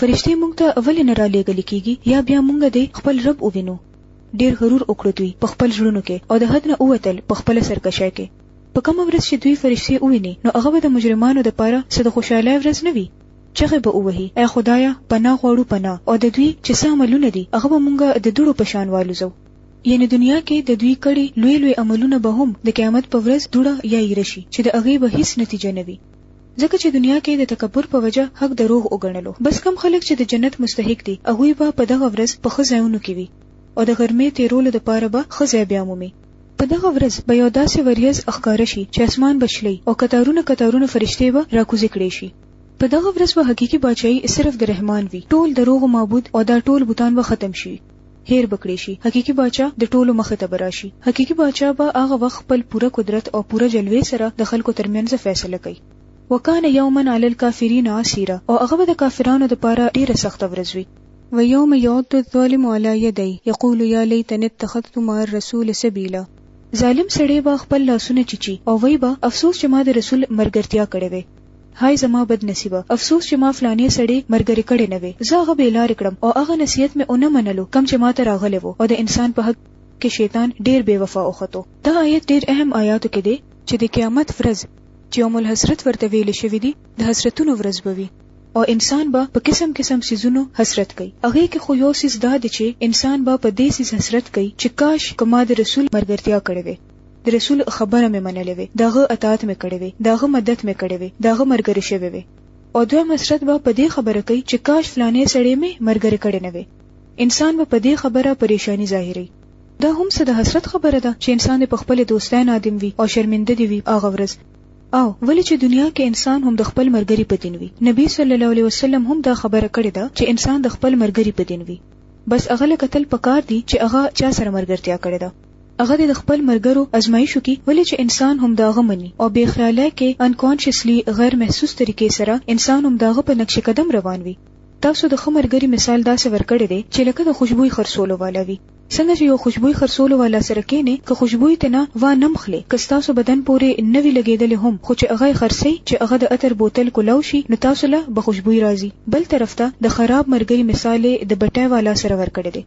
فرشتي مونږ ته ولې نه را لېږل کیږي یا بیا مونږ دی خپل رب ووینو ډیر غرور وکړو دوی په خپل ژړونو کې او د حد نه اوتل په خپل سرکشه کې په کوم ورځ چې دوی فرشتي وویني نو هغه به د مجرمانو د پاره څه د خوشاله ورځ نه وي چغه به ووهي اے خدایا پناه غواړو پناه او د دوی چې څه عملونه دي هغه به مونږ د دوړو په شان والوزو یعنی دنیا کې د دوی کړي لوی لوی عملونه به هم د قیامت په ورځ دوړه یا ایرشي چې د هغه به هیڅ نتیجه نه وي ځکه چې دنیا کې د تکبر په وجه حق دروغ وګڼلو بس کم خلک چې د جنت مستحق دي هغوی به په دغه ورځ په ښه ځایونو کې وي او د غرمې تیرولو لپاره به ښه ځای بیا مومي په دغه ورځ به یو داسې وریځ ښکاره شي چې اسمان به شلی او کتارونه کتارونه فرشتې به راکوزې کړې شي په دغه ورځ به حقیقي باچایي صرف د رحمان وي ټول دروغ معبود او دا ټول بوتان به ختم شي هیر بکړې شي حقيقي باچا د ټولو مخ ته براشي حقيقي باچا به هغه وخت خپل پوره قدرت او پوره جلوې سره د خلکو ترمنځ فیصله کوي وکان یوما علی الکافرین عسیرا او هغه به د کافرانو لپاره ډیره سخت ورځ وي و یوم یعد الظالم علی یدی یقول یا لیتنی اتخذت مع الرسول سبیلا ظالم سړی به خپل لاسونه چیچي او وای به افسوس چې ما د رسول مرګرتیا کړې وي هاي زما بد نصيبه افسوس چې ما فلانې سړې مرګرې کړې نه وې زه هغه بې لارې کړم او هغه نصيحت مې اونه منلو کوم چې ماته راغلې وو او د انسان په حق کې شیطان ډیر بې وفا اوختو دا آیت ډیر اهم آیاتو کې دی چې د قیامت ورځ چې یوم الحسرت ورته ویل شوی دی د حسرتونو ورځ بوي او انسان به په قسم قسم سيزونو حسرت کوي هغه کې خو یو سیز دا دی چې انسان به په دې سیز حسرت کوي چې کاش کما د رسول مرګرتیا کړې وي د رسول خبره مې منلې وي داغه اطاعت مې کړې وي داغه مدد مې کړې وي داغه مرګري شوی وي او دوه مسرت به په دې خبره کوي چې کاش فلانه سړی مې مرګري کړې نه وي انسان به په دې خبره پریشانی ظاهري دا هم څه د حسرت خبره ده چې انسان په خپل دوستۍ نادم وي او شرمنده دی وي هغه ورځ او ولې چې دنیا کې انسان هم د خپل مرګري په دین وي نبی صلی الله علیه وسلم هم دا خبره کړې ده چې انسان د خپل مرګري په دین وي بس هغه لکتل پکار دي چې هغه چا سره مرګرتیا کړې ده هغه د خپل مرګرو ازمایښو کې ولې چې انسان هم داغه مني او بې خیاله کې انکانشسلی غیر محسوس طریقې سره انسان هم داغه په نقش قدم روان وي تاسو د خمرګری مثال داسې ورکړی دی چې لکه د خوشبوئی خرڅولو والا وي څنګه چې یو خوشبوئی خرڅولو والا سره کینې که خوشبوئی تنه وا نمخلې که تاسو بدن پورې نوی لګیدل هم خو چې هغه خرڅي چې هغه د اتر بوتل کولاو شي نو تاسو له به خوشبوئی راځي بل طرف ته د خراب مرګري مثال د بټای والا سره ورکړی دی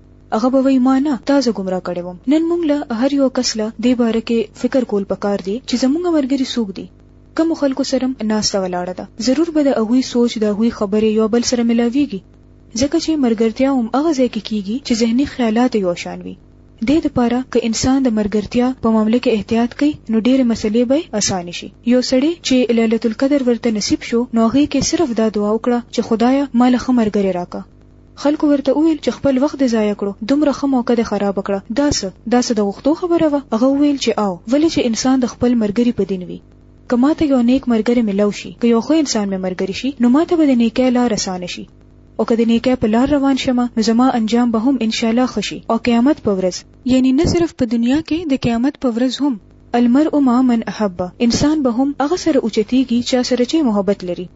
هغه به وای ما نه تازه ګمراه کړی وم نن مونږ له هر یو کس له دې باره کې فکر کول پکار دی چې زمونږ مرګري څوک دي کوم خلکو سره ناسته ولاړه ده ضرور به د هغوی سوچ د هغوی خبرې یو بل سره ملاویږي ځکه چې مرګرتیا هم هغه ځای کې کیږي چې ذهني خیالات یو شان وي دې لپاره که انسان د مرګرتیا په معاملې کې احتیاط کوي نو ډېرې مسلې به اسان شي یو سړی چې ليله القدر ورته نصیب شو نو هغه کې صرف دا دعا وکړه چې خدایا مال خمرګره راکا خلکو ورته وویل چې خپل وخت دې ضایع کړو، دومره ښه موقع دې خرابه کړه، دا څه؟ دا څه د غوښتو خبره وه؟ هغه وویل چې آو، ولې چې انسان د خپل مرګري په دین وي. که ما ته یو نیک مرګری ملو شي، که یو ښه انسان مې مرګری شي، نو ما ته به د نیکۍ لار اسانه شي. او که د نیکۍ په لار روان شم، نو زما انجام به هم انشاالله ښه شي او قیامت په ورځ، یعنې نه صرف په دنیا کې، د قیامت په ورځ هم، المرء مع من احب، انسان به هم هغه سره اوچتېږي چا سره چې محبت لري.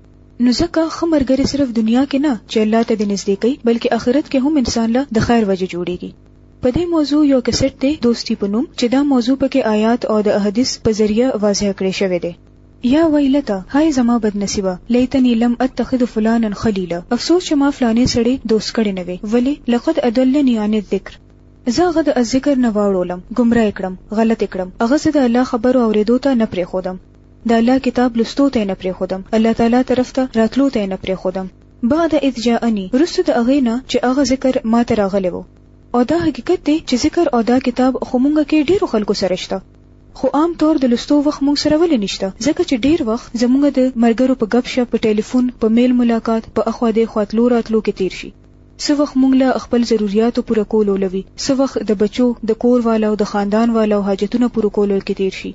نو ځکه ښه مرګري صرف دنیا کې نه چې الله ته دې نږدې کوي بلکې آخرت کې هم انسان له د خیر وجه جوړیږي په دې موضوع یو کیسټ دی دوستی په نوم چې دا موضوع پکې آیات او د احادیث په ذریعہ واضح کړی شوی دی یا ویلتا هاي زما بد نصیبه لیتنی لم اتخذ فلانا خلیلا افسوس چې ما فلانه سړی دوست کړی نه وی ولی لقد ادلنی عن الذکر زه هغه د ذکر نه واړولم گمراه کړم غلط کړم هغه زه د الله خبرو اوریدو ته نه پرې خودم د الله کتاب لوستو ته نه پرېښودم الله تعالی طرف ته راتلو ته نه پرېښودم بعد اذ جاءني رسو د هغه نه چې هغه ذکر ما ته راغلی وو او دا حقیقت دی چې ذکر او دا کتاب خو مونږ کې ډیرو خلکو سره شته خو عام طور د لستو وخت مونږ سره ولې نشته ځکه چې ډیر وخت زمونږ د مرګرو په غب شپ په ټلیفون په میل ملاقات په اخوا دې خواتلو راتلو کې تیر شي سو وخت مونږ له خپل ضرورتو پوره کولو لوي سو وخت د بچو د کور والو د خاندان والو حاجتونه پوره کولو کې تیر شي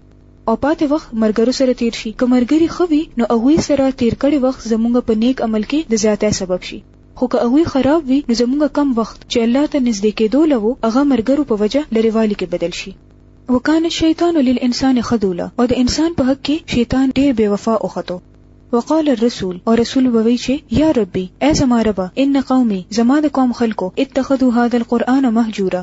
او پاتې وخت مرګرو سره تیر شي که مرګري ښه وي نو هغوی سره تیر کړي وخت زمونږ په نیک عمل کې د زیاتای سبب شي خو که هغوی خراب وي نو زمونږ کم وخت چې الله ته نږدې کیدو له وو هغه مرګرو په وجه لرې والي کې بدل شي وکان الشیطان للانسان خذولا او د انسان په حق کې شیطان ډیر بے وفا اوخته وقال الرسول او رسول بوي چې یا ربي ای زما رب ان قومي زما د قوم خلکو اتخذوا هذا القرآن مهجورا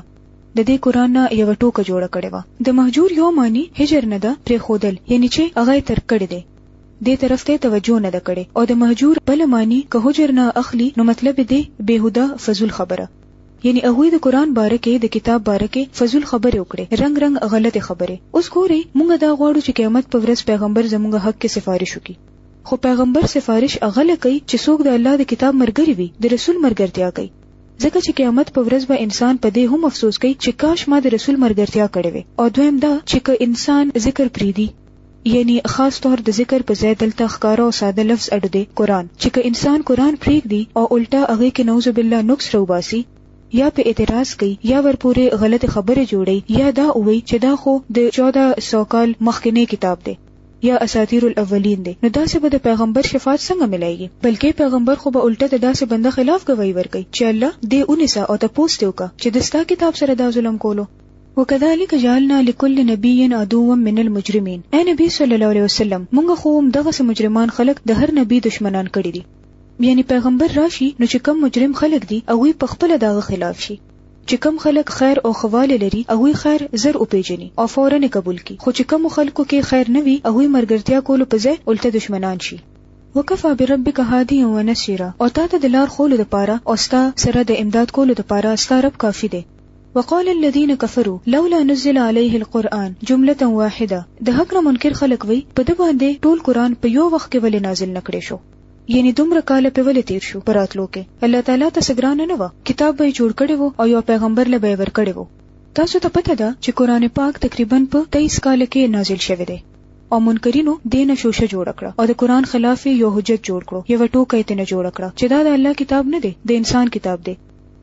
د دې قران نه یوه ټوکه جوړه کړې وه د مهجور یو معنی هجر نه ده پرېښودل یعنی چې هغه یې ترک کړی دی دې طرف ته توجه نه ده کړې او د مهجور بله معنی که هجر نه اخلي نو مطلب یې دی بېهوده فضول خبره یعنی هغوی د قران باره کې د کتاب باره کې فضول خبرې وکړې رنګ رنګ غلطې خبرې اوس ګورئ مونږ دا غواړو چې قیامت په ورځ پیغمبر زمونږ حق کې سفارش وکړي خو پیغمبر سفارش هغه لکه چې څوک د الله د کتاب مرګري وي د رسول مرګرتیا کوي ځکه چې قیامت په ورځ به انسان په دې هم افسوس کوي چې کاش ما د رسول مرګرتیا کړې وي او دویم دا چې که انسان ذکر پریدي یعنی خاص طور د ذکر په ځای دلته ښکارا او ساده لفظ اډ دی قران چې که انسان قران پریږدي او الټا هغه کې نوذ بالله نقص روباسي یا په اعتراض کوي یا ورپورې غلط خبره جوړي یا دا وایي چې دا خو د 1400 کال مخکنی کتاب دی یا اساطیر الاولین دی نو داسې به د پیغمبر شفاعت څنګه ملایږي بلکې پیغمبر خو به الټه د داسې بنده خلاف گواہی ورکړي چې الله دې اونیسه او ته پوسټ وکړه چې د ستا کتاب سره دا ظلم کولو وکذالک جعلنا لكل نبي عدوا من المجرمين اے نبی صلی الله علیه وسلم موږ خو هم دغه مجرمان خلق د هر نبی دشمنان کړی دي یعنی پیغمبر راشي نو چې کم مجرم خلق دي او وی په خپل دغه خلاف شي چې کوم خلک خیر او ښه والی لري هغوی خیر زر وپېژني او فوراً یې قبول کړي، خو چې کومو خلکو کې خیر نه وي هغوی مرګرتیا کولو په ځای الته دښمنان شي. وکفی بربک هادیا و نصیرا او تا ته د لار ښولو دپاره او ستا سره د امداد کولو دپاره ستا رب کافي دی. وقال الذین کفروا لولا نزل علیه القرآن جملة واحدة د حق نه منکر خلک وایي په ده باندې ټول قرآن په یو وخت کې ولې نازل نه کړې شو؟ یعنی دومره کال په ولې تیر شو پر اتلو کې الله تعالی ته سګران نه و کتاب به جوړ کړي وو او یو پیغمبر له به ور کړي وو تاسو ته پته ده چې قران پاک تقریبا په 23 کال کې نازل شوی دی او منکرینو دین شوشه جوړ کړ او د قران خلاف یو حجت جوړ کړو یو ټوکه یې نه جوړ کړ چې دا د الله کتاب نه دی د انسان کتاب دی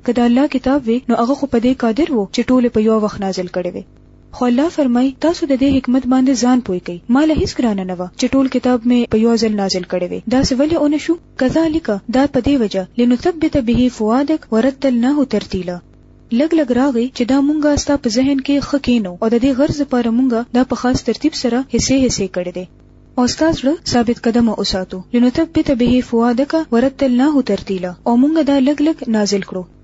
کله الله کتاب وی نو هغه خو په دې قادر وو چې ټول په یو وخت نازل کړي وي خو الله فرمای تاسو د دې حکمت باندې ځان پوي کوي مال هیڅ ګرانه نه و چې ټول کتاب می په یو ځل نازل کړي وي دا څه ولې اون شو کذالک دا په دې وجه لنثبت به فوادک ورتلناه ترتیلا لګ لګ راغی چې دا مونږه ستا په ذهن کې خکینو او د دې غرض لپاره مونږه دا په خاص ترتیب سره حصے حصے کړي دي او ستاسو له ثابت قدم اوساتو لنثبت به فوادک ورتلناه ترتیلا او مونږه دا لګ لګ نازل کړو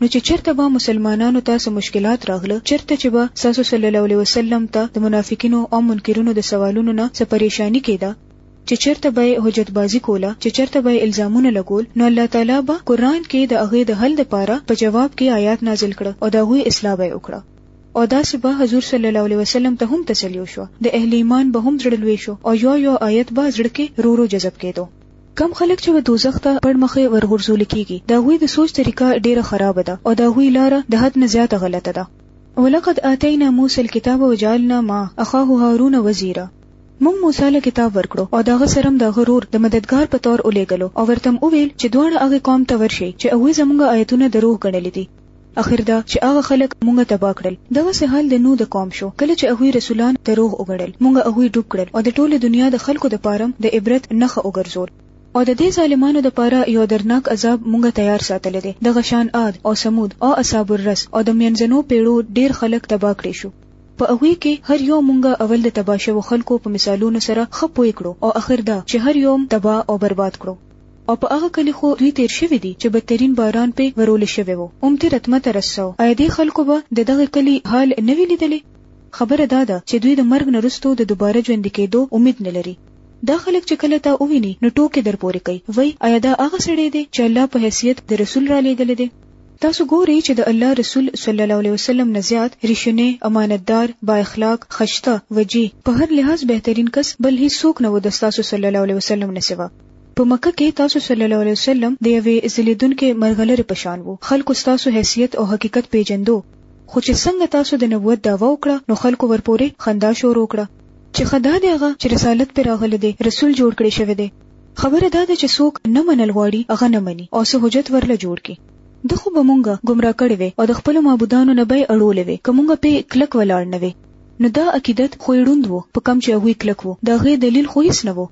نو چې چرته به مسلمانانو ته څه مشکلات راغله چرته چې به ساسو صلی الله علیه وسلم ته د منافقینو او منکرونو د سوالونو نه څه پریشانی کېده چې چرته به حجت بازی کوله چې چرته به الزامونه لګول نو الله تعالی به قران کې د هغه د حل لپاره په جواب کې آیات نازل کړ او دا غوي اصلاح به وکړه او دا چې به حضور صلی الله علیه وسلم ته هم تسلی شو د اهل ایمان به هم زړه لوي شو او یو یو آیت به زړه کې رورو جذب کېدو کوم خلک چې به دوزخ ته پړ مخې ورغورځول کیږي د هغوی د سوچ طریقه ډیره خرابه ده او د هغوی لاره د حد نه زیاته غلطه ده ولقد آتینا موسی الكتاب وجعلنا ما اخاه هارون وزیرا مونږ موسی له کتاب ورکړو او داغه سرم د غرور د مددگار په تور اولېګلو او ورتم او ویل چې دواړه هغه قوم ته ورشي چې هغه زمونږ آیتونه دروغ غنلې دي اخر دا چې هغه خلک مونږه تبا کړل دغه سه حال د نو د قوم شو کله چې هغه رسولان دروغ وګړل مونږه هغه ډوب کړل او د ټوله دنیا د خلکو د پاره د عبرت نخه وګرځول او د دې ظالمانو د پاره یو درناک عذاب مونږه تیار ساتل دي د غشان عاد او سمود او اصحاب الرس او د مینځنو پیړو ډیر خلک تبا کړی شو په هغه کې هر یو مونږه اول د تبا شو خلکو په مثالونو سره خپوي کړو او اخر دا چې هر یو تبا او برباد کړو او په هغه کلي خو دوی تېر شوي دي چې بدترین باران پرې ورول شوی و، امطر اتمطر السوء، ایا دې خلکو به د دغه کلي حال نه وي لیدلی؟ خبره دا ده چې دوی د مرګ نه وروسته د دوباره ژوندي کېدو امید نه لري. دا خلک چې کله تا وویني نو ټوکې در پورې کوي، وایي، ایا دا هغه سړی دی چې الله په حیثیت د رسول را لېږلی دی؟ تاسو ګورئ چې د الله رسول صلی الله علیه وسلم نه زیات ریښونی، امانتدار، بااخلاق، خشته، وجیه، په هر لحاظ بهترین کس بل هېڅوک نه و د ستاسو صلی الله علیه وسلم نه سوا. په مکه کې تاسو صلی الله علیه وسلم د یوې ځلیدونکې مرغلرې په شان وو خلکو ستاسو حیثیت او حقیقت پیژندو خو چې څنګه تاسو د نبوت دعوا وکړه نو خلکو ورپورې خندا شروع کړه چې خدا دی هغه چې رسالت پر راغلی دی رسول جوړ کړی شوی دی خبره دا ده چې څوک نه منل غواړي هغه نه مني او څه حجت ورله جوړ کی د خو به مونږه گمراه کړي وي او د خپل معبودانو نه به اړولې وي کومه په کلک ولاړ نه وي نو دا عقیدت خو یې ړوند وو په کم چې هغوی کلک وو د هغې دلیل خو هیڅ نه وو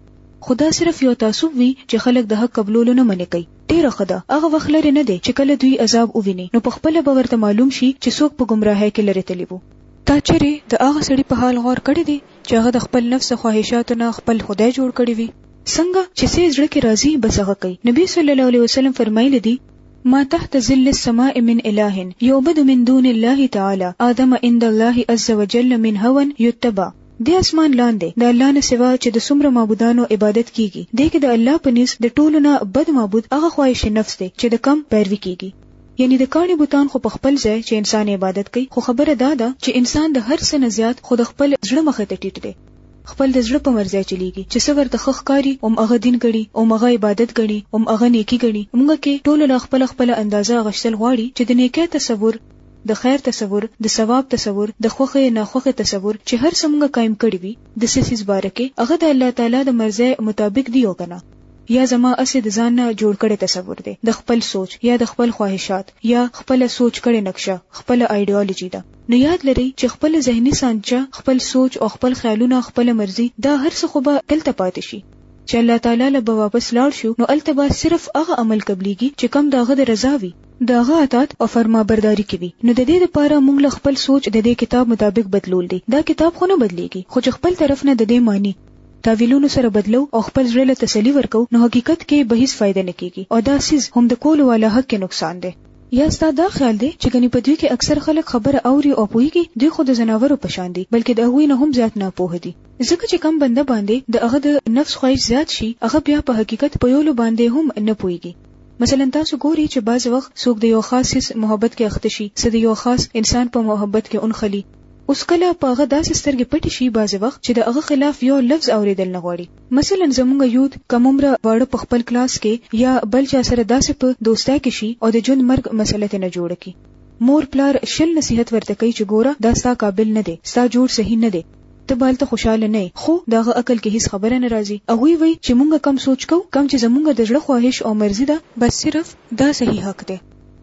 خدا صرف یو تعصب وی چې خلک د حق قبلولو نه منې کوي ډیره خدا هغه وخت لري نه دی چې کله دوی عذاب وویني نو په خپل به ورته معلوم شي چې څوک په گمراهۍ کې لري تلی وو تا چیرې د هغه سړي په حال غور کړی دی چې هغه د خپل نفس خواهشاتو نه خپل خدای جوړ کړی وي څنګه چې سې زړه کې راضي بس هغه کوي نبی صلی الله علیه وسلم فرمایلی دی ما تحت ظل السماء من اله يعبد من دون الله تعالى آدم عند الله عز وجل من هوا يتبع د اسمان لاندې د الله نه سوا چې د څومره معبودانو عبادت کیږي دې کې د الله په نس د ټولو نه بد معبود هغه خواهش نفس دی چې د کم پیروي کیږي یعنی د کاڼي بوتان خو په خپل ځای چې انسان عبادت کوي خو خبره دا ده چې انسان د هر څه نه زیات خو د خپل زړه مخه ته ټیټ دی خپل د زړه په مرزه چلیږي چې څو ورته خخ کاری او هغه دین غړي او هغه عبادت غړي او هغه نیکی غړي موږ کې ټول له خپل خپل اندازه غشتل غواړي چې د نیکه تصور د خیر تصور، د ثواب تصور، د خوښې یا ناخوښې تصور چې هر څه مونږ قایم کړي وي د څه څیز باره کې هغه د الله تعالی د مرضی مطابق دي او که نه یا زما هسې د ځان نه جوړ کړی تصور دی د خپل سوچ یا د خپل خواهشات یا خپله سوچ کړې نقشه خپله ایډیالوجي ده نو یاد لرئ چې خپله ذهني سانچه، خپل سوچ او خپل خیالونه، خپله مرضي دا هر څه خو به دلته پاتې شي. چې الله تعالی له به واپس لاړ شو نو هلته به صرف هغه عمل قبلیږي چې کوم د هغه د رضا وي. د هغه اطاعت او فرمانبرداري کوي نو د دې لپاره موږ له خپل سوچ د دې کتاب مطابق بدلول دي دا کتاب خو نه بدليږي خو چې خپل طرف نه د دې معنی تاویلونو سره بدلو او خپل زړه له تسلی ورکو نو حقیقت کې به هیڅ فائدہ نه کیږي او دا سیز هم د کولو والا حق کې نقصان دی یا ستا دا خیال دی چې غني په دوی کې اکثر خلک خبره اوري او پوهیږي دوی خو د زناورو په شان دي بلکې د هغوی نه هم زیات نه پوه دي ځکه چې کم بنده باندې د هغه د نفس خواهش زیات شي هغه بیا په حقیقت په یولو باندې هم نه پوهیږي مثلا تاسو ګوري چې بعض وخت څوک د یو خاص سیس محبت کې اخته شي څه د یو خاص انسان په محبت کې اونخلي اوس کله په هغه داسې سترګې پټې شي بعضې وخت چې د هغه خلاف یو لفظ اوریدل نه غواړي مثلا زمونږ یوت کم عمره واړه په خپل کلاس کې یا بل چا سره داسې په دوستا کې شي او د ژوند مرګ مسله ته نه جوړ کی مور پلار شل نصیحت ورته کوي چې ګوره دا ستا قابل نه دی ستا جوړ صحیح نه دی ته به هلته خوشحاله نه یې، خو د هغه عقل کې هیڅ خبره نه راځي، هغوی وایي چې مونږ کوم سوچ کوو، کوم چې زمونږ د زړه خواهش او مرضي ده، بس صرف دا صحیح حق دی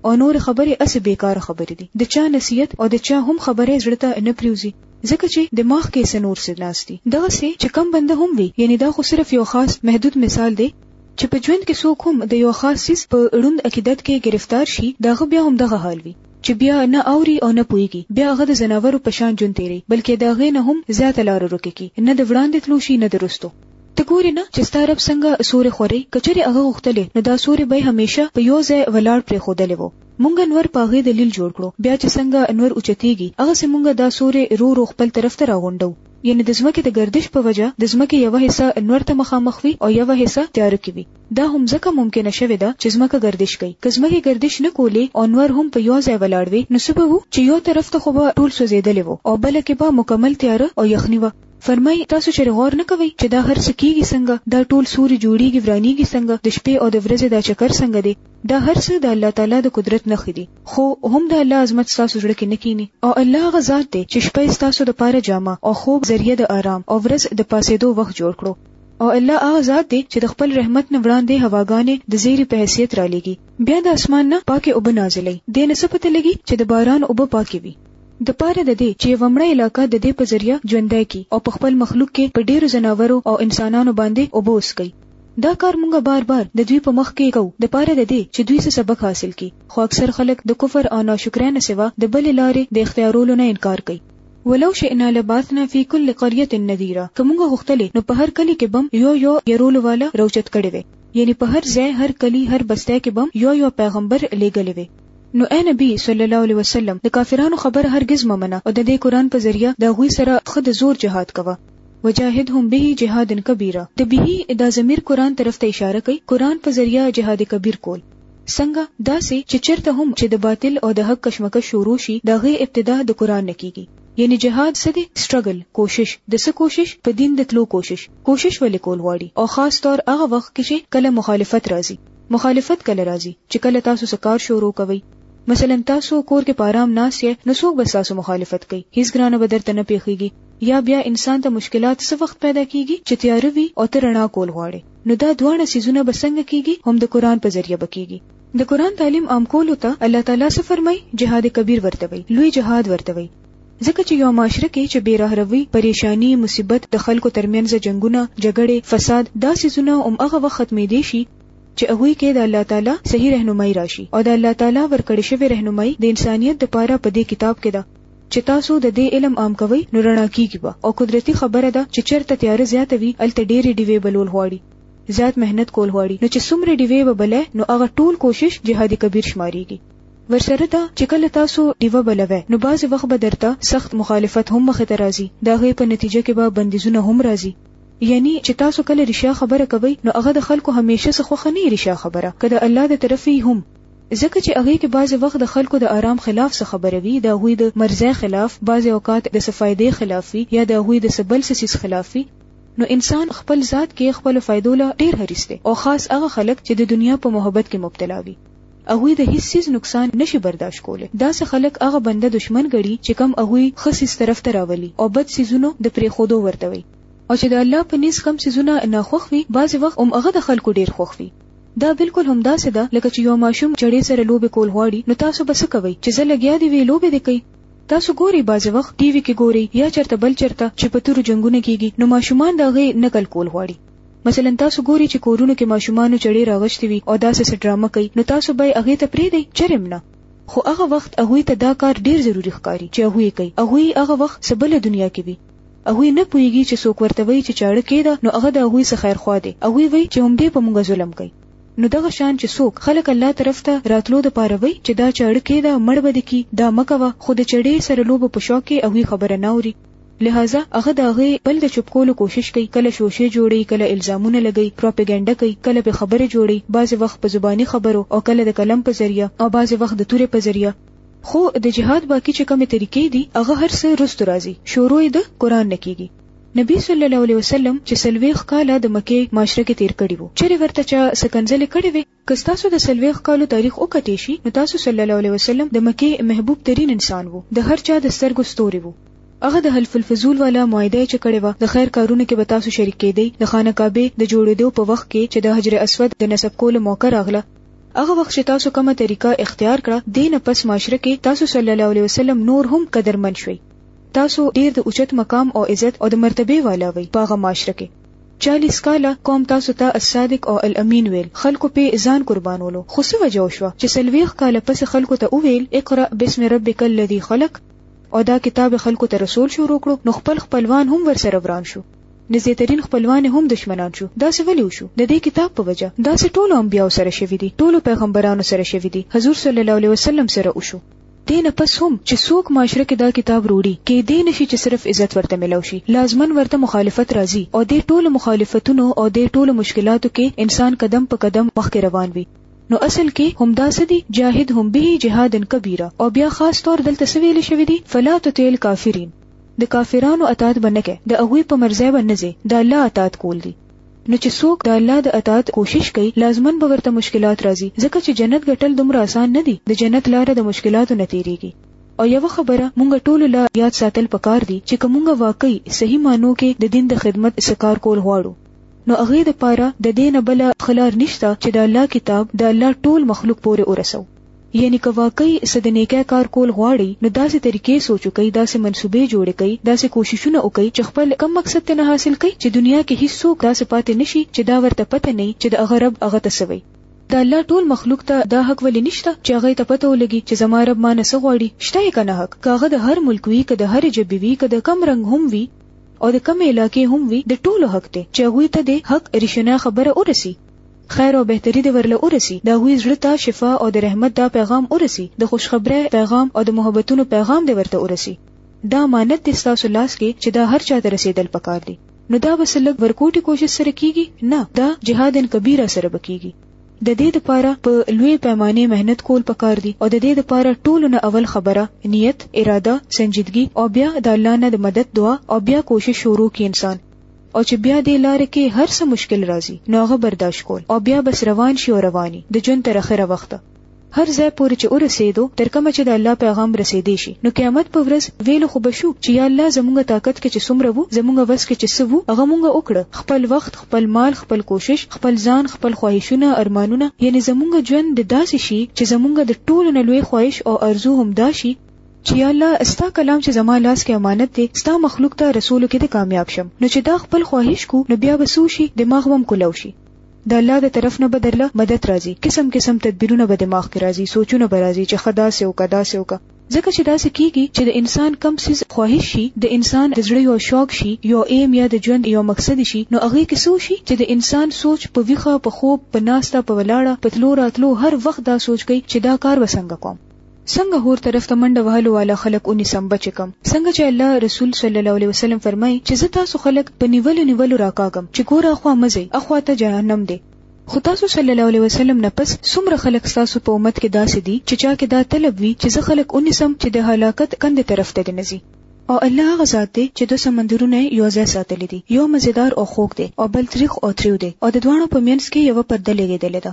او نورې خبرې هسې بې کاره خبرې دي، د چا نصیحت او د چا هم خبره زړه ته نه پریوځي، ځکه چې دماغ کې یې څه نور څه ناست دي، دغسې چې کوم بنده هم وي، یعنې دا خو صرف یو خاص محدود مثال دی، چې په ژوند کې څوک هم د یوه خاص څیز په ړوند عقیدت کې ګرفتار شي، د هغه بیا هم دغه حال وي. چې بیا نه اوري او نه پوهیږي بیا هغه د زناورو په شان جون تیری بلکې د هغې نه هم زیاته لار ورکه کی نه د وړاندې تلو شي نه د رستو ته ګوري نه چې ستا رب څنګه سورې خوري کچرې هغه غختلې نو دا سورې به همیشه په یو ځای ولاړ پرې خودلې وو مونږ انور پاغه دلیل جوړ کړو بیا چې څنګه انور اوچتیږي هغه سه مونږ دا سورې رو رو خپل طرف ته راغونډو یعنی د ځمکې د گردش په وجه د ځمکې یو حصہ انور ته مخامخ وي او یو حصہ تیار کی وي دا هم ځکه ممکنه شوې ده چې ځمکه ګردش کوي. که ځمکې ګردش نه کولې او نور هم په يو ځای ولاړ وی نو څه به وو چې يو طرف ته خو به ټول سوځيدلې وو او بل کې به مکمل تياره او يخني وه. فرمايي، تاسو چېرې غور نه کوئ چې دا هر څه کيږي څنګه؟ دا ټول سوري جوړيږي ورانيږي څنګه؟ د شپې او د ورځې دا چکر څنګه دی؟ دا هر څه د الله تعالی د قدرت نښې دي. خو هم د الله عظمت ستاسو زړه کې نه کيني. او الله هغه ذات دی چې شپه يې ستاسو لپاره جامه او خوب ذريعه د آرام او ورځ د پاڅيدو وخت جوړ کړو. او الله هغه ذات دی چې د خپل رحمت نه وړاندې هواګانې د زیری په حیثیت را لېږي بیا د اسمان نه پاکه اوبه نازلې دې نه سپته لګي چې د باران اوبه پاکې وي د پاره د دې چې ومړه علاقہ د دې په ذریعہ ژوندۍ کی او په خپل مخلوق کې په ډیرو زناورو او انسانانو باندې اوبه وسکي دا کار مونږه بار بار د دوی په مخ کې کوو د پاره د دې چې دوی څه سبق حاصل کړي خو اکثر خلک د کفر او ناشکرۍ نه سوا د بل لارې د اختیارولو نه انکار کوي ولو شئنا لبعثنا فی کل قریة نذیرا که مونږ غوښتلی نو په هر کلی کې بم یو یو یرولو والا راوچت کړی وی یعنی په هر ځای هر کلی هر بستی کې بم یو یو پیغمبر لیګلی وی نو اے نبی صلی الله علیه وسلم د کافرانو خبر هرګز مه منه او د دې قرآن په ذریعه د هغوی سره ښه د زور جهاد کوه وجاهدهم به جهادا کبیرا د به دا ضمیر قرآن طرف ته اشاره کوي قرآن په ذریعه جهاد کبیر کول څنګه داسې چې چرته هم چې د باطل او د حق کشمکش شروع شي دا غي ابتدا د قران نه کیږي یعنی جهاد څه دی سټرګل کوشش د څه کوشش په دین د تلو کوشش کوشش ولې کول غواړي او خاص طور هغه وخت کې چې کله مخالفت راځي مخالفت کله راځي چې کله تاسو سکار شروع کوي مثلا تاسو کور کې پارام ناس یې نو څوک به تاسو مخالفت کوي هیڅ ګرانه به درته نه پیخیږي یا بیا انسان ته مشکلات څه وخت پیدا کیږي چې تیاروي او ترنا کول غواړي نو دا دواړه سيزونه به څنګه کیږي هم د قران په ذریعہ به کیږي د قران تعلیم عام کولو ته الله تعالی څه فرمای جهاد کبیر ورته وي لوی جهاد ورته وي ځکه چې یو معاشره کې چې بیرهروي پریشانی مصیبت د خلکو ترمنځ جنگونه جګړې فساد دا سيزونه هم هغه وخت ختمې دي شي چې هغه کې د الله تعالی صحیح رهنمایي راشي او د الله تعالی ورکړې شوی رهنمایي د انسانیت لپاره په دې کتاب کې ده چې تاسو د دې علم عام کوئ نو رڼا کیږي به او قدرتي خبره ده چې چرته تیاره زیاته وي الته ډېرې ډیوې بلول غواړي زیات مهنت کول غواړي نو چې څومره ډیوې به بلې نو هغه ټول کوشش جهاد کبیر شماريږي ورسره دا چې کله تاسو ډیوه بلوي نو بعضې وخت به درته سخت مخالفت هم مخې ته راځي د هغې په نتیجه کې به بندیزونه هم راځي یعنی چې تاسو کله رښتیا خبره کوي نو هغه د خلکو همیشه څخه خوښه نه رښتیا خبره که د الله د طرفه هم ځکه چې هغه کې بعضې وخت د خلکو د آرام خلاف څه خبره وي، د هغوی د مرضی خلاف، بعضې اوقات د څه فائدې خلاف وي یا د هغوی د څه بل څه څیز خلاف وي، نو انسان خپل ذات کې خپلو فائدو له ډیر حریص دی او خاص هغه خلک چې د دنیا په محبت کې مبتلا وي هغوی د هیڅ څیز نقصان نشي برداشت کولی داسې خلک هغه بنده دشمن ګڼي چې کوم هغوی ښه څیز طرف ته راولي او بد څیزونو د پریښودو ورته وي او چې د الله په نزد کوم څیزونه ناخوښ وي بعضې وخت هم هغه د خلکو ډیر خوښ وي دا بالکل همداسې ده لکه چې یو ماشوم چړې سره لوبې کول غواړي نو تاسو به څه کوئ چې زه لګیا دی وی لوبې دې کوي تاسو ګورئ بعضې وخت ټي وي کې ګورئ یا چرته بل چرته چې په تورو جنګونه کیږي نو ماشومان د هغې نقل کول غواړي مثلا تاسو ګوري چې کورونو کې ماشومانو چړې راغشتې وي او داسې څه ډرامه کوي نو تاسو به هغه ته پریږدئ چرم نه خو هغه وخت هغه ته دا کار ډیر ضروری ښکاري چې هغه کوي هغه هغه وخت سبله دنیا کې وي هغوی نه پوهیږي چې څوک ورته وایي چې چاړه کېده نو هغه د هغوی څخه خیرخوا دی هغوی وایي چې همدې په موږ ظلم کوي نو دغه شان چې څوک خلک الله طرف ته راتلو د پاره وایي چې دا چاړه کېده مړ به دې کی دا مکوه خو د چړې سره لوبه په شوق کې هغوی خبره نه اوري لہذا هغه د هغې بل د چپ کولو کوشش کوي کله شوشې جوړي کله الزامونه لګي پروپاګاندا کوي کله په خبره جوړي بعضې وخت په زبانی خبرو او کله د قلم په ذریعہ او بعضې وخت د تورې په ذریعہ خو د جهاد باقی چې کومې طریقې دي هغه هر څه رستو راځي شروع یې د قران نه کیږي نبی صلی الله علیه وسلم چې سلويخ کاله د مکه معاشره کې تیر کړي وو چیرې ورته چا سکنځلې کړې وي که تاسو د سلويخ کالو تاریخ وکتې شي نو تاسو صلی الله علیه وسلم د مکه محبوب ترين انسان وو د هر چا د سترګو ستوري وو هغه د حلف الفضول والا معاهده چې کړې و د خیر کارونو کې به تاسو شریک کېدی د خانه کعبه د جوړېدو په وخت کې چې د حجر اسود د نسب کولو موقع راغله هغه وخت چې تاسو کومه طریقه اختیار کړه دې نه پس معاشره کې تاسو صلی الله علیه وسلم نور هم قدرمن شوئ. تاسو ډیر د اوچت مقام او عزت او د مرتبې والا وئ په هغه معاشره کې. چالیس کاله قوم تاسو ته الصادق او الامین ویل خلکو پې ځان قربانولو خو څه وجه وشوه چې څلوېښت کاله پس خلکو ته وویل اقرأ بسم ربک الذی خلق او دا کتاب خلکو ته رسول شروع کړو نو خپل خپلوان هم ورسره وران شو. نږدې ترین خپلوان هم دشمنان شو دا څه ولې وشو د دې کتاب په وجه دا څه ټولو انبیاو سره شوی دي ټولو پیغمبرانو سره شوی دي حضور صلی الله علیه وسلم سره وشو دین پس هم چې څوک معاشره کې دا کتاب روړي کې دې نشي چې صرف عزت ورته ملو شي لازمن ورته مخالفت راځي او دې ټولو مخالفتونو او دې ټولو مشکلاتو کې انسان قدم په قدم مخکې روان وي نو اصل کې همدا سدي جاهد هم به جهادن کبیره او بیا خاص طور دلته سویل شوی دی فلا تطیل کافرین د کافرانو اطاعت به نه کوي د هغوی په مرزه به نه ځي د الله اطاعت کول دي نو چې څوک د الله د اطاعت کوشش کوي لازمن به ورته مشکلات راځي ځکه چې جنت ګټل دومره اسان نه دي د جنت لاره د مشکلاتو نه تیریږي او یو خبره مونږ ټول لا یاد ساتل پکار دي چې کومه واقعي صحیح مانو کې د دین د خدمت سکار کول غواړو نو هغه د پاره د دین بل خلار نشته چې د الله کتاب د الله ټول مخلوق پورې ورسو یعنی که واقعي څه د نیکۍ کار کول غواړئ نو داسې طریقې سوچ وکړئ، داسې منصوبې جوړې کړئ، داسې کوششونه وکړئ چې خپل کوم مقصد ترې نه حاصل کړئ چې دنیا کې هیڅوک داسې پاتې نه شي چې دا ورته پته نه وي چې د هغه رب هغه ته څه وایي. د الله ټول مخلوق ته دا حق ولې نشته چې هغه ته پته ولګي چې زما رب ما نه څه غواړي؟ شته یې کنه حق؟ که هغه د هر ملک وي، که د هرې ژبې وي، که د کوم رنګ هم وي او د کومې علاقې هم وي د ټولو حق دی چې هغوی ته دې حق ریښنه خبره ورسي. خیر او بهتری دې ورله ورسی د هغوی زړه ته شفا او د رحمت دا پیغام ورسی د خوشخبری پیغام او د محبتونو پیغام دې ورته ورسی دا امانت دې ستاسو لاس کې چې دا هر چا ته رسیدل پکار دي نو دا بس لګ ورکوټي کوشش سره کیږي نه دا جهاد کبیره سره بکیږي د دې لپاره په لوی پیمانه مهنت کول پکار دي او د دې لپاره ټولو نه اول خبره نیت اراده سنجیدګي او بیا د الله نه د مدد دعا او بیا کوشش شروع کی انسان او چې بیا دې لارې کې هر څه مشکل راځي نو هغه برداشت کول او بیا بس روان شي او رواني د جون تر اخره وخته هر ځای پورې چې ورسېدو تر کومه چې د الله پیغام رسېدې شي نو قیامت په ورځ ویل خو بشو چې یا الله زموږ طاقت کې چې څومره وو زموږ وس کې چې څه وو هغه موږ وکړه خپل وخت خپل مال خپل کوشش خپل ځان خپل خواهشونه ارمانونه یعنی زموږ ژوند د داسې شي چې زموږ د ټولو نه لوی خواهش او ارزو هم دا شي چې یا الله ستا کلام چې زما لاس کې امانت دی ستا مخلوق ته رسولو کې د کامیاب شم نو چې دا خپل خواهش کو نو بیا به سوشي دماغ وم کولو شي د الله د طرف نه بدرله مدد راځي قسم قسم تدبیرونه به دماغ کې راځي سوچونه به راځي چې خدا سه او کدا سه او کا ځکه چې دا سکیږي چې د انسان کم سیز خواهش شي د انسان د زړه یو شوق شي یو ایم یا د ژوند یو مقصد شي نو هغه کې سو شي چې د انسان سوچ په ویخه په خوب په ناستا په ولاړه په تلو راتلو هر وخت دا سوچ کوي چې دا کار وسنګ کوم څنګه هور طرف ته منډه وهلو والا خلک ونیسم بچې کم څنګه چې الله رسول صلی الله علیه وسلم فرمای چې زه تاسو خلک په نیولو نیولو راکاږم چې ګور اخوا مزي اخوا ته جهنم دی خو تاسو صلی الله علیه وسلم نه پس څومره خلک تاسو په امت کې داسې دي چې چا کې دا طلب وي چې زه خلک ونیسم چې د هلاکت کندې طرف ته دي نزي او الله هغه ذات دی چې د سمندرونو یو ځای ساتلی دی یو مزیدار او خوږ دی او بل تریخ او تریو دی او د دوانو په منځ کې یو پرده لګیدلې ده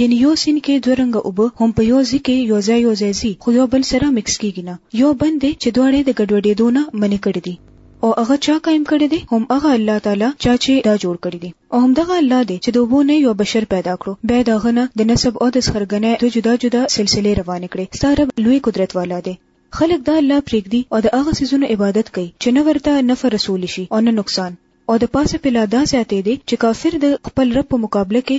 یعنی یو سین کې دوه رنګه اوبه هم په یو ځای کې یو ځای یو ځای ځي خو یو بل سره مکس کیږي نه یو بند دی چې دواړه د ګډوډېدو نه منې کړی دي او هغه چا قائم کړی دی هم هغه الله تعالی چا چې دا جوړ کړی دی او هم دغه الله دی چې دوبو نه یو بشر پیدا کړو بیا دا غنه د نسب او د سرګنې د جدا جدا سلسله روان کړي ستاره لوی قدرت والا دی خلک دا الله پرېږدي او د هغه سيزونو عبادت کوي چې نه ورته نفع رسول شي او نه نقصان او د پاسه پلا دا زیاتې دي چې کافر د خپل رب په مقابله کې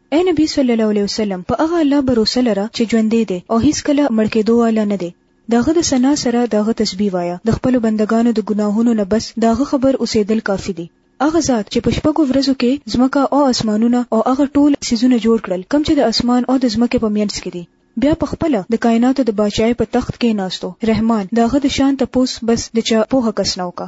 اې نبی صلی الله علیه وسلم په هغه الله بروسه لره چې ژوندې دی او هیڅ کله مړ کېدو والا نه دی داغه د سنا سره داغه تسبیح وایا د خپل بندگانو د ګناهونو نه بس داغه خبر اوسېدل کافی دی هغه ذات چې په شپږو ورځو کې ځمکه او اسمانونه او هغه ټول سيزونه جوړ کړل کوم چې د اسمان او د ځمکې په مینځ کې دي بیا په خپل د کائناتو د بادشاہي په تخت کې ناستو رحمان داغه د شان تپوس بس د چا په حق اسنو کا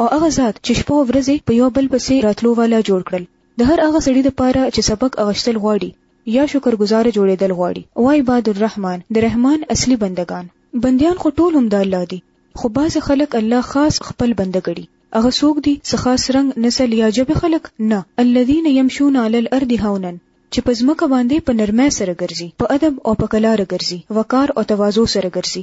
او هغه ذات چې شپه او ورځې په یو بل پسې راتلو والا جوړ کړل د هر هغه سړي لپاره چې سبق اغشتل غواړي یا شکرګزار جوړېدل غواړي او عباد الرحمن د رحمان اصلي بندگان بندیان خو ټول هم د الله دي خو بعض خلک الله خاص خپل بنده ګړي هغه څوک دي چې خاص رنگ نسل یا جبه خلک نه الذين يمشون على الارض هونا چې په ځمکه باندې په نرمه سره ګرځي په ادب او په کلار ګرځي وقار او تواضع سره ګرځي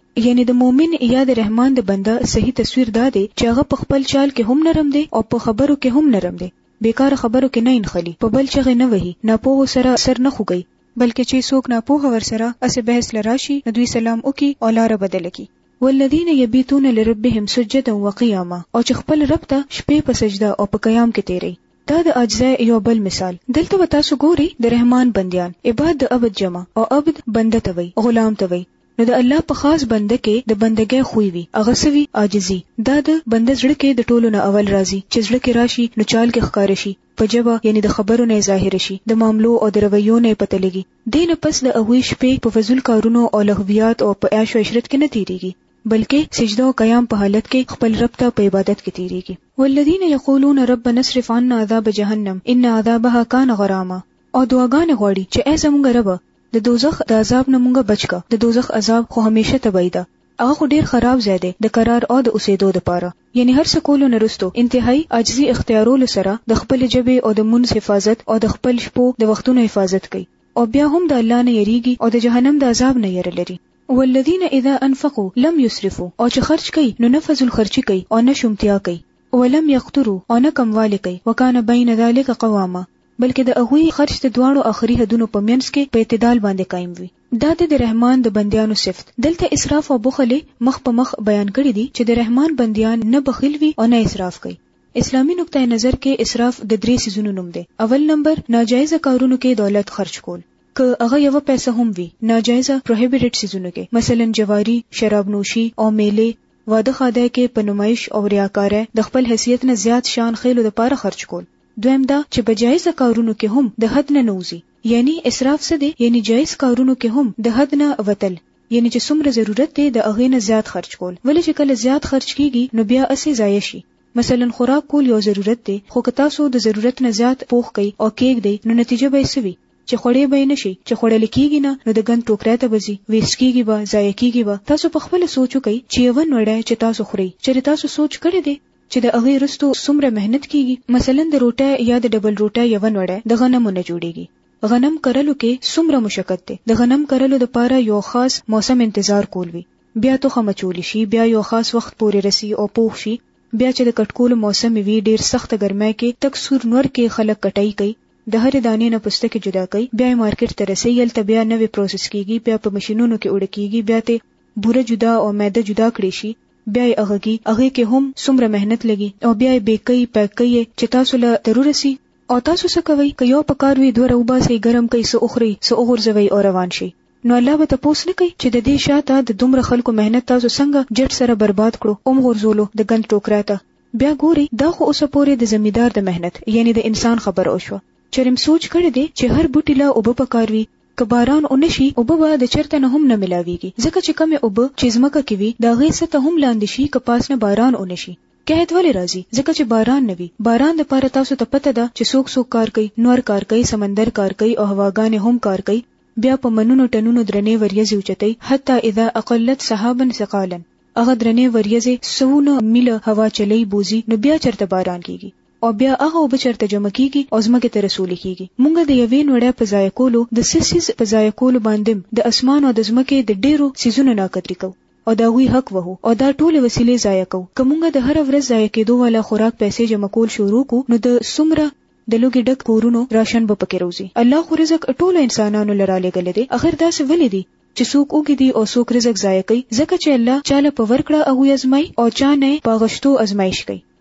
یعنی د مؤمن یا د رحمان د بنده صحیح تصویر دا دی چې هغه په خپل چال کې هم نرم دی او په خبرو کې هم نرم دی، بیکاره خبرو کې نه انخلي، په بل چغې نه وهي، ناپوهو سره سر نه خوږوي، بلکې چې څوک ناپوه ورسره هسې بحث له راشي نو دوی سلام وکړي او لاره بدله کړي. والذین یبیتون لربهم سجدا وقیاما او چې خپل رب ته شپې په سجده او په قیام کې تیروي. دا د اجزاء یو بل مثال. دلته به تاسو ګورئ د رحمان بندیان، عباد د عبد جمع او عبد بنده ته وایي، غلام ته وایي، نو د الله په خاص بنده کې د بندګۍ خوی وي، هغه څه وي، عاجزي، دا د بنده زړه کې د ټولو نه اول راځي، چې زړه کې راشي نو چال کې ښکاره شي، په ژبه یعنې د خبرو نه یې ظاهره شي، د معاملو او د رویو نه یې پته لګي، دې نه پس د هغوی شپې په فضول کارونو او لهویات او په عیش و عشرت کې نه تېرېږي، بلکې سجده او قیام په حالت کې خپل رب ته په عبادت کې تېرېږي. والذین یقولون ربنا اصرف عنا عذاب جهنم ان عذابها کان غراما، او دعاګانې غواړي، چې ای زموږ ربه! د دوزخ د عذاب نه مونږ بچ که، د دوزخ عذاب خو همیشه تباهی ده، هغه خو ډیر خراب ځای دی د قرار او د اوسیدو لپاره، یعنی هر څه کولو نه وروسته انتهایی عاجزی اختیارولو سره د خپلې ژبې او د مونځ حفاظت او د خپل شپو د وختونو حفاظت کوي او بیا هم د الله نه یریږي او د جهنم د عذاب نه یره لري. والذین اذا انفقو لم یسرفو او چې خرچ کوي نو نه فضول خرچی کوي او نه شومتیا کوي، ولم یقترو او نه کموالی کوي، وکان بین ذلک قواما بلکه د هغوی خرج د دواړو اخري حدونو په مینځ کې په اعتدال باندې قایم وي. دا دی د رحمان د بندیانو صفت. دلته اسراف او بخل یې مخ په مخ بیان کړي دي چې د رحمان بندیان نه بخیل وي او نه اسراف کوي. اسلامي نقطه نظر کې اسراف د درې څیزونو نوم دی. اول نمبر، ناجایزه کارونو کې دولت خرج کول. که هغه یوه پیسه هم وي، ناجایزه، Prohibited، څیزونو کې، مثلا جواري، شراب نوشي او میلې، واده ښادۍ کې په نمایش او ریاکارۍ د خپل حیثیت نه زیات شان خیلو لپاره خرج کول. دویم دا چې په جایزه کارونو کې هم د حد نه نه وځي یعنی اسراف څه دی یعنی جایز کارونو کې هم د حد نه وتل یعنی چې څومره ضرورت دی د هغې نه زیات خرچ کول ولې چې کله زیات خرچ کیږي نو بیا اسې ضایع شي مثلا خوراک کول یو ضرورت دی خو که تاسو د ضرورت نه زیات پوخ کړئ او کېږدئ نو نتیجه به یې څه وي چې خوړې به نه شي چې خوړل کیږي نه نو د ګند ټوکرې ته بزي ویست کیږي به ضایع کیږي به تاسو په خپل سوچ وکړئ چې یو نوړی چې تاسو خوري چې تاسو سوچ کړی دی چې د هغې وروسته څومره محنت کېږي، مثلاً د روټۍ یا د ډبل روټۍ یوه نوړۍ د غنمو نه جوړېږي. غنم کرلو کې څومره مشقت دی، د غنم کرلو لپاره یو خاص موسم انتظار کول وي، بیا تخم اچول شي، بیا یو خاص وخت پورې رسي او پوخ شي، بیا چې د کټکولو موسم وي، ډېر سخته ګرمۍ کې، تک سور نور کې خلک کټايي کوي، د هرې دانې نه پوستکی جدا کوي، بیا یې مارکېټ ته رسوي، هلته بیا نوې پروسس کېږي، بیا په مشینونو کې اوړه کېږي، بیا ترې بوره جدا او میده جدا کړی شي، بیا یې اغږي هغه کې هم څومره مهنت لګي او بیا یې بیکي پیکي چې تاسو له ضرور سي او تاسو څه کوي که یو پکار وي دوه راوباسي ګرم کوي څه اخري څه وغورځوي او روان شي نو الله به تپوس نه کوي چې د دې شاته د دومره خلکو مهنت تاسو څنګه جټ سره برباد کړو اوم غورځولو د ګند ټوکرا ته بیا ګوري دا خو اوسه پورې د زمیدار د مهنت یعنی د انسان خبر او شو چرم سوچ کړی دی چې هر بوټی له اوبه پکاروي که باران ونه شي، اوبه به د چرته نه هم نه ملاویږي، ځکه چې کومې اوبه چې ځمکه کې وي، د هغې سطح هم لاندې شي که پاس نه باران ونه شي. قحط ولې راځي؟ ځکه چې باران نه وي. باران د پاره تاسو ته پته ده چې څوک څوک کار کوي؟ نور کار کوي، سمندر کار کوي او هواګانې هم کار کوي، بیا په منونو ټنونو درنې وریځې اوچتوي، حتی اذا اقلت سحابا ثقالا، هغه درنې وریځې سوونه میله هوا چلوي، بوځي، نو بیا چرته باران کیږي؟ او بیا هغه اوبه چرته جمع کیږي او زمکه ته رسول کیږي مونږه د یوې نوړې په ځای کولو د سسیز په ځای کولو باندې د اسمان او د زمکه د ډیرو سیزونو ناکتري کو او دا غوي حق وو او دا ټول وسیلې ضایع کو کومګه د هر ورځ ضایع کېدو والا خوراک پیسې جمع کول شروع کو نو د سمره د لوګي ډک کورونو راشن به پکې روزي الله خو رزق ټول انسانانو لرا لګل دي اخر دا څه ولې دي چې څوک اوګي دي او څوک رزق ضایع کوي ځکه چې الله چاله په ورکړه او ازمای او چا نه په غشتو ازمایش کوي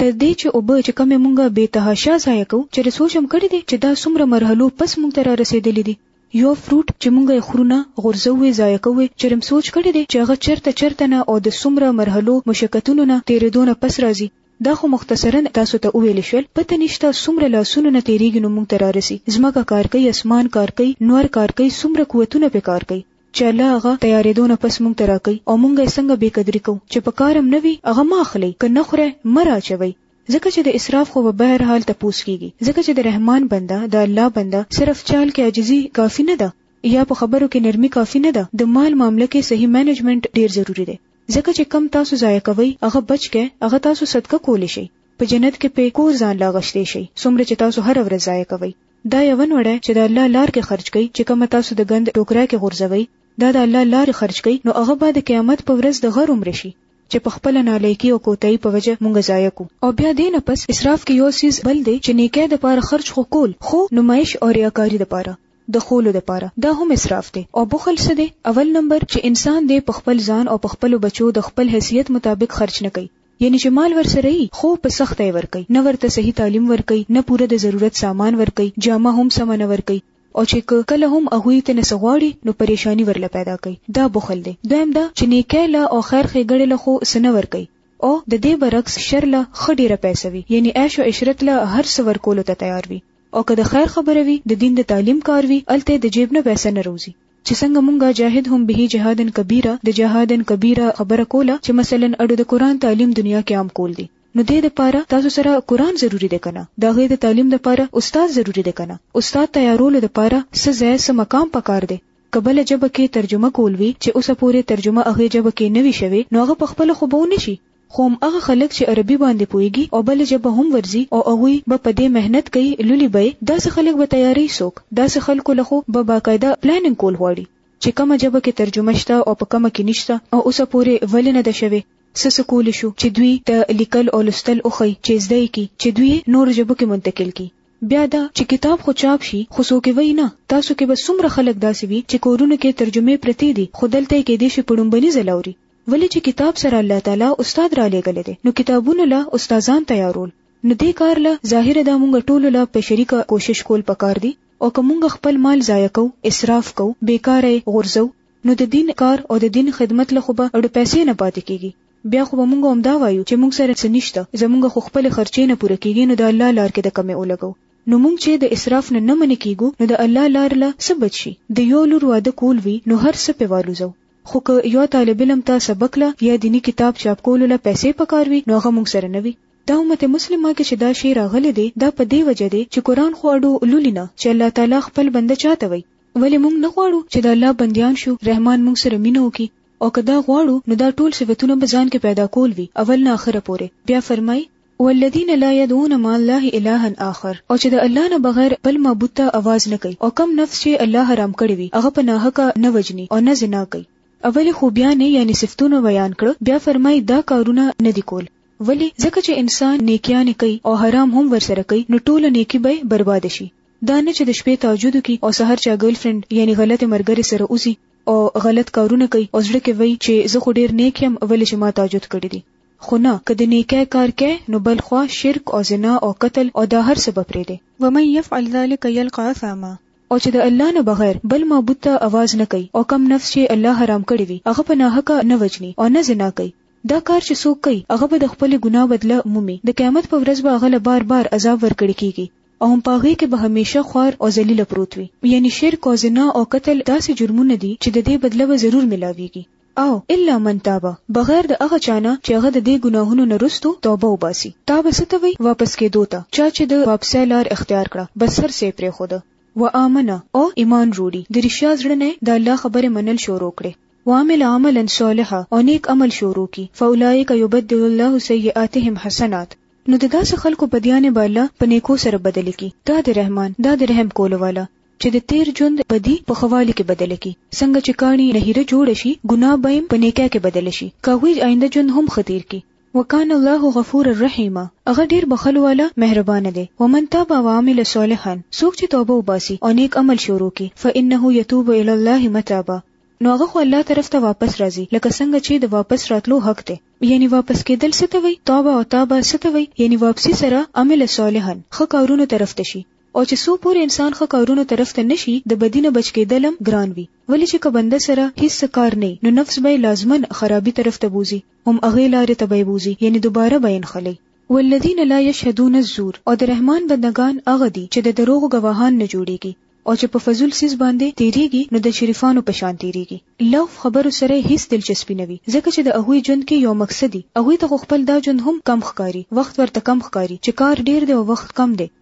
تر دې چې اوبه چې کومې مونږ بې تهاشا ضایع کوو، چېرې سوچ هم کړی دی چې دا څومره مرحلو پس مونږ ته را رسېدلي دي؟ يو فروټ چې مونږ يې خورو نه، غورځوو، ضایع کوو، چېرې هم سوچ کړی دی چې هغه چېرته چېرته نه او د څومره مرحلو، مشقتونو نه، تېرېدو نه پس راځي؟ دا خو مختصراً تاسو ته وویل شول، پته نشته څومره لاسونو نه تېرېږي نو مونږ ته را رسي، ځمکه کار کوي، اسمان کار کوي، نور کار کوي، څومره قوتونه پرې کار کوي، چې الله هغه تیارېدو نه پس موږ ته راکوي او موږ یې څنګه بې قدري کوو، چې په کار هم نه وي هغه مه اخلئ، که نه خورئ مه را اچوئ، ځکه چې د اسراف خو به بهر حال تپوس کېږي، ځکه چې د رحمان بنده، د الله بنده، صرف چال کې عاجزي کافي نه ده یا په خبرو کې نرمي کافي نه ده، د مال معامله کې صحیح مینجمنټ ډېر ضروري دی، ځکه چې کوم تاسو ضایع کوئ هغه بچ کړئ، هغه تاسو صدقه کولی شئ، په جنت کې پرې کور ځان لا غشتی شئ، څومره چې تاسو هره ورځ ضایع کوئ. دا یوه نوړی چې د الله لار کې خرج کړئ چې کومه تاسو د ګند ټوکرای کې غورځوئ دا د الله لار کې خرج کړئ نو هغه به د قیامت په ورځ د غر عمر شي چې په خپل نالیکی او کوتای په وجه مونږ ضایع کو او بیا دې نه پس اسراف کې یو سیز بل دی چې نیکه د پاره خرج خو کول خو نمایش او ریاکاری د پاره د خولو د پاره دا هم اسراف دی او بخل څه دی اول نمبر چې انسان دې په خپل ځان او په خپل بچو د خپل حیثیت مطابق خرج نه کوي یعنی چې مال ورسره یی خو په سخته یې ورکوي نه ورته صحیح تعلیم ورکوي نه پوره د ضرورت سامان ورکوي جامه هم سمه نه ورکوي او چې که کله هم هغوی ترنه څه غواړي نو پریشانی ورله پیدا کوي دا بخل دی دویم دا چې نیکۍ له او خیر ښیګړې له خو څه نه ورکوي او د دې برعکس شر له ښه ډیره پیسه وي یعنی عیش او عشرت له هر څه ورکولو ته تیار وي او که د خیر خبره وي د دین د تعلیم کار وي هلته د جیب نه پیسه نه روزي چې څنګه مونږ جاهدهم به جهادا کبیرا د جهادا کبیرا خبره کوله چې مثلا اړو د قران تعلیم دنیا کې عام کول دي نو دې د پاره تاسو سره قران ضروری دی کنه دا غي د تعلیم د پاره استاد ضروری دی کنه استاد تیارولو د پاره څه ځای څه مقام پکار دی کبل جبه کې ترجمه کول وی چې اوسه پورې ترجمه هغه جبه کې نوي شوي نو هغه په خپل خو به ونشي خو هم هغه خلک چې عربي باندې پوهیږي او بله ژبه هم ورځي او هغوی به په دې محنت کوي لولي به یې داسې خلک به تیاروي څوک داسې خلکو له خو به باقاعده پلاننګ کول غواړي چې کومه ژبه کې ترجمه شته او په کومه کې نشته او اوسه پورې ولې نه ده شوې څه څه کولی شو چې دوی ته لیکل او لوستل وښي چې زده یې کړي چې دوی نور ژبو کې منتقل کړي بیا دا چې کتاب خو چاپ شي خو څوک وی نه تاسو کې به څومره خلک داسې وي چې کورونو کې ترجمه پرتی دي خو دلته کې دې شي پړومبني زلوري ولې چې کتاب سره الله تعالی استاد رالېږلی دی نو کتابونو له استادان تیارول نو دې کار له ظاهره ده مونږ ټولو له په شریکه کوشش کول پکار دي او که مونږ خپل مال ضایع کوو اسراف کوو بې کاره یې غورځوو نو د دین کار او د دین خدمت له خو به اړو پیسې نه پاتې کېږي بیا خو به مونږ همدا وایو چې مونږ سره څه نشته زمونږ خو خپلې خرچې نه پوره کېږي نو د الله لار کې د کمې ولګوو نو مونږ چې د اسراف نه نه منې کېږو نو د الله لار له څه بچ شي د یو لور واده کول وي نو هر څه پې والوزوو خو که يو طالب علم ته سبق له يا ديني کتاب چاپ کولو له پيسې پکار وي نو هغه موږ سره نه وي. دا امت مسلمه کې چې دا شی راغلی دی دا په دې وجه دی چې قران خو اړو لولي نه چې الله تعالی خپل بنده چا ته وایي ولې موږ نه غواړو چې د الله بنديان شو رحمان موږ سره مينه وکړي او که دا غواړو نو دا ټول صفتونه به ځان کې پيدا کول وي اول نه اخره پورې بيا فرمايي والذین لا یدعون مع الله الها آخر او چې د الله نه بغیر بل معبود ته اواز نه کوي او کوم نفس چې الله حرام کړی وي هغه په ناحقه نه وجني او نه زنا کوي اولې خوبیانې یعنی صفتونه بیان کړ بیا فرمای دا کارونه نه دی کول ولی ځکه چې انسان نیکیانې کوي او حرام هم ورسره کوي نو ټوله نیکی به برباد شي دا نه چې د شپې تهجد کوي او سحر چا ګرل فرند یعنی غلط مرګري سره اوسي او غلط کارونه کوي او ځړه کې وای چې زه خو ډیر نیک یم ولې چې ما تهجد کړی دي خو نه که د نیکی کار کئ نو بل خوا شرک او زنا او قتل او دا هر څه به پریږدی. ومن یفعل ذلک یلقی اثاما. او چې د الله نه بغیر بل معبود ته آواز نه کوي او کوم نفس چې الله حرام کړی وي هغه په ناحقه نه وژني او نه زنا کوي دا کار چې څوک کوي هغه به د خپلې ګناه بدله مومي د قیامت په ورځ به هغه له بار بار عذاب ورکړی کیږي او هم په هغې کې به همیشه خوار او ذلیل پروت وي یعنی شرک او زنا او قتل داسې جرمونه دي چې د دې بدله به ضرور ملاویږي او الا من تاب بغیر د هغه چا نه چې هغه د دې ګناهونو نه وروسته توبه وباسي. تاب څه ته وایي؟ واپس کېدو ته. چا چې د واپسۍ لار اختیار کړه، بس هر څه یې پرېښوده. وآمن او ایمان وروړي، د رښتیا زړه نه یې د الله خبرې منل شروع کړې. وعمل عملا صالحا او نېک عمل شروع کړي، فاولئک یبدل الله سیئاتهم حسنات، نو د داسې خلکو بدیانې به الله په نېکو سره بدلې کړي. دا دی رحمن، دا دی رحم کولو والا. چې د تېر ژوند بدي په ښه والي کې بدله کړي، څنګه چې کاڼي نهیره جوړه شي، ګناه به یې په نېکۍ کې بدله شي، که هغوی آینده ژوند هم ښه تېر کړي. وکان الله غفورا رحیما، هغه ډېر بخښلو والا، مهربانه دی. ومن تاب وعمل صالحا، څوک چې توبه وباسي او نېک عمل شروع کړي، فانه یتوب الی الله متابا، نو هغه خو الله طرف ته واپس راځي، لکه څنګه چې د واپس راتلو حق دی. یعنې واپس کېدل څه ته وایي؟ تاب او تابا څه ته وایي؟ یعنې واپسي سره عمل صالحا، ښه کارونو طرف ته شي. او چې څو پورې انسان ښه کارونو طرف ته نه شي د بدي نه بچ کېدل هم ګران وي، ولې چې که بنده سره هېڅ څه کار نه وي نو نفس به یې لازماً خرابي طرف ته بوځي، هم هغې لارې ته به یې بوځي یعنې دوباره به یې نښلوي. والذین لا یشهدون الزور او د رحمان بندګان هغه دي چې د دروغو ګواهان نه جوړېږي او چې په فضول څیز باندې تېرېږي نو د شریفانو په شان تېرېږي، لغو خبرو سره یې هېڅ دلچسپي نه وي ځکه چې د هغوی ژوند کې یو مقصد وي، هغوی ته خو خپل دا ژوند هم کم ښکاري، وخت ورته کم ښکاري چې کار ډېر دی او وخت کم دی،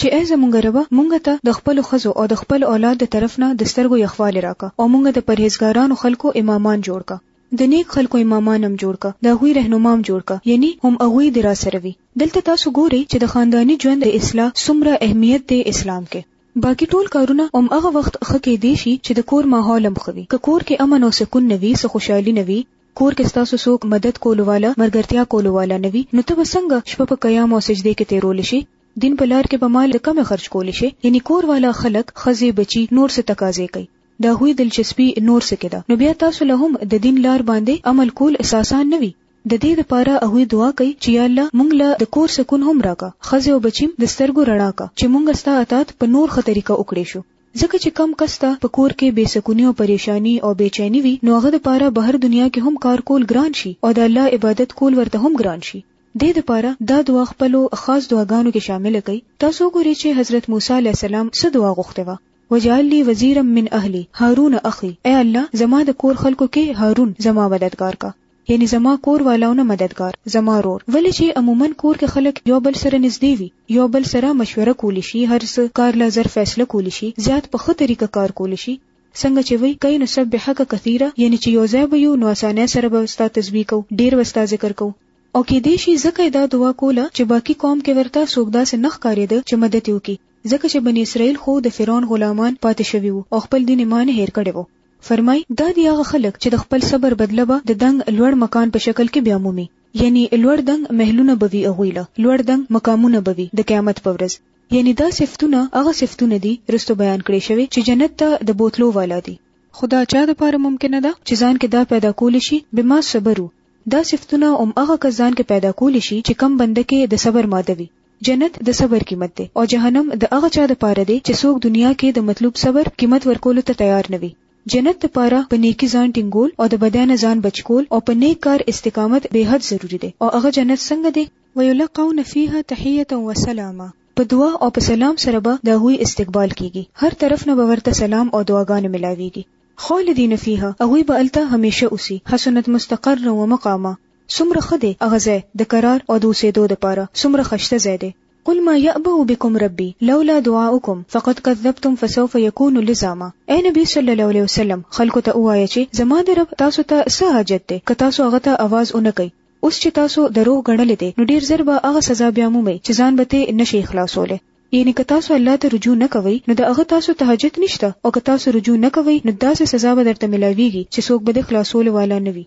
چې اې زمونږ ربه! مونږ ته د خپلو ښځو او د خپل اولاد د طرف نه د سترګو یخوالی راکه او مونږ د پرهېزګارانو خلکو امامان جوړ که، د نېک خلکو امامان هم جوړ که، د هغوی رهنما هم جوړ که، یعنی هم هغوی دې راسره وي. دلته تاسو ګورئ چې د خانداني ژوند د اصلاح څومره اهمیت دی اسلام کې. باقي ټول کارونه هم هغه وخت ښه کېدی شي چې د کور ماحول هم ښه وي. که کور کې امن او سکون نه وي، څه خوشحالي نه وي، کور کې ستاسو څوک مدد کولو واله، ملګرتیا کولو واله نه وي، نو ته به څنګه شپه په قیام او سجدې کې تېرولی شې؟ دین په لار کې به مال د کمه خرچ کول شی یعنی کور والا خلک ښځی بچی نور څه تقاضی کوي دهوی دلچسپی نور څه کې ده نو بیا تاسو له هم ددین لار باندی عمل کول څاسان نه وی ددی لپاره هغوی دعا کوي چې یا الله مونږ له د کور سکون هم راکه ښځی او بچیم د سترګو رڼا که چې مونږ ستا اطاعت په نور ښه طریقه وکړی شو ځکه چې کم کس ته په کور کې بی سکونی او پریشانی او بی چینی وی نو هغه لپاره بهر دنیا کې هم کار کول ګران شی او د الله عبادت کول ورته هم ګران شی دې دپاره دا دعا خپلو خاص دعاګانو کې شامله کړئ، تاسو وګورئ چې حضرت موسی علیه السلام څه دعا غوښتې وه، وجعل لي وزیرا من اهلي هارون اخي، اې الله زما د کور خلکو کې هارون زما مددګار که، یعنې زما کور والاونه مددګار، زما رور، ولې چې عموماً کور کې خلک یو بل سره نږدې وي، یو بل سره مشوره کولی شي، هر څه کار له زر فیصله کولی شي، زیات په ښه طریقه کار کولی شي، څنګه چې وي کئ نسبحک کثیرا یعنی چې یو ځای به یو نو اسانه سره به ستا تسبیح کو ډیر وستا ذکر کو او کې دې شي ځکه دا دعا کوله چې باقی قوم کې ورته څوک داسې نخ کارېده چې مدد یو کی ځکه چې بنی اسرائیل خو د فرعون غلامان پاتې شوی وو او خپل دین ایمان هیر کړي وو فرمای دا دی هغه خلک چې د خپل صبر بدله به د دنګ لوړ مکان په شکل کې بیا مومي یعنی لوړ دنګ محلونه بوي اغویله لوړ دنګ مقامونه بوي د قیامت په ورځ یعنی دا صفتونه هغه صفتونه دي رستو بیان کړی شوی چې جنت ته د بوتلو والا دي. خو دا چا د پاره ممکنه ده چې ځان کې دا پیدا کولی شي بما صبرو دا صفتونه هم هغه کس ځان کې پیدا کولی شي چې کوم بنده کې د صبر ماده وي جنت د صبر قیمت دی او جهنم د هغه چا د پاره دی چې څوک دنیا کې د مطلوب صبر قیمت ورکولو ته تیار نه وي جنت د پاره په نیکی ځان ټینګول او د بدانه ځان بچکول او په نیک کار استقامت به حد ضروری دی او هغه جنت څنګه دی ويلقون فيها تحيه وسلاما په دعا او په سلام سره به د هغوی استقبال کیږي هر طرف نه به ورته سلام او دعاګانې ملاویږي خالدین فیها هغوی به هلته همیشه اوسي حسنت مستقرا ومقاما څومره ښه دی هغه ځای د قرار او د اوسېدو دپاره څومره ښایسته ځای دی قل ما یأبأ بكم ربي لولا دعاؤکم فقد کذبتم فسوف یکون لزاما اې نبی صلی الله علیه وسلم خلکو ته ووایه چې زما د رب تاسو ته څه حاجت دی که تاسو هغه ته اواز ونه کړئ اوس چې تاسو دروغ ګڼلې دی نو ډیر زر به هغه سزا بیا مومئ چې ځان به ترې نه شئ خلاصولی. یعنې که تاسو الله ته رجوع نه کوئ نو د هغه تاسو ته حاجت نشته او که تاسو رجوع نه کوئ نو داسې سزا به درته ملاویږي چې څوک به دې خلاصولو والا نه وي.